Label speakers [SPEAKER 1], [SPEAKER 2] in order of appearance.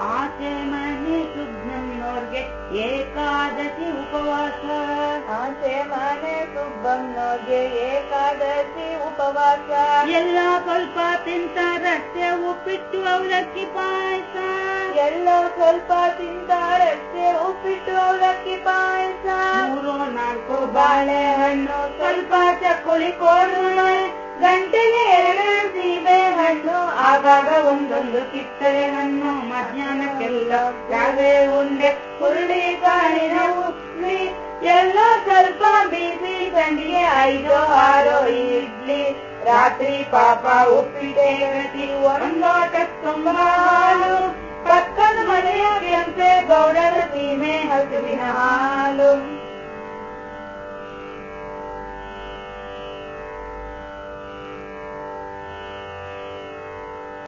[SPEAKER 1] ಆಸೆ ಮನೆ ಸುಬ್ಬನ್ನೋರ್ಗೆ ಏಕಾದಶಿ ಉಪವಾಸ.
[SPEAKER 2] ಆಚೆ ಮನೆ ಸುಬ್ಬಮ್ಮನವ್ರಿಗೆ ಏಕಾದಶಿ ಉಪವಾಸ.
[SPEAKER 1] ಎಲ್ಲ ಸ್ವಲ್ಪ ತಿಂತಾರಷ್ಟೇ ಉಪ್ಪಿಟ್ಟು ಅವಲಕ್ಕಿ ಪಾಯಸ.
[SPEAKER 2] ಎಲ್ಲ ಸ್ವಲ್ಪ ತಿಂತಾರಷ್ಟೇ ಉಪ್ಪಿಟ್ಟು ಅವಲಕ್ಕಿ ಪಾಯಸ.
[SPEAKER 1] ಮೂರು ನಾಲ್ಕು
[SPEAKER 2] ಬಾಳೆಹಣ್ಣು
[SPEAKER 1] ಸ್ವಲ್ಪ ಚಕ್ಕುಳಿ ಕೋಡುಮೆ
[SPEAKER 2] ಗಂಟೆಗೆ ಎರಡು ಸೀಬೆ ಹಣ್ಣು
[SPEAKER 1] ಆಗಾಗ ಒಂದೊಂದು ಕಿತ್ತಳೆ ಹಣ್ಣು ಮಧ್ಯಾಹ್ನಕ್ಕೆಲ್ಲ.
[SPEAKER 2] ಯಾವೇ ಉಂಡೆ, ಹುರುಳಿ ಕಾಣಿ ನಾವು ಎಲ್ಲ ಸ್ವಲ್ಪ ಬೀಸಿ ಸಂಡಿಗೆ ಐದೋ ಆರೋ ಇಡ್ಲಿ. ರಾತ್ರಿ ಪಾಪ ಉಪ್ಪಿಟ್ಟೆ ಗತಿ ಒಂದು ತುಂಬಾ ಪಕ್ಕದ ಮನೆಯ ಗೌಡರ ಸೀಮೆ ಹಸುವಿನ ಹಾಲು.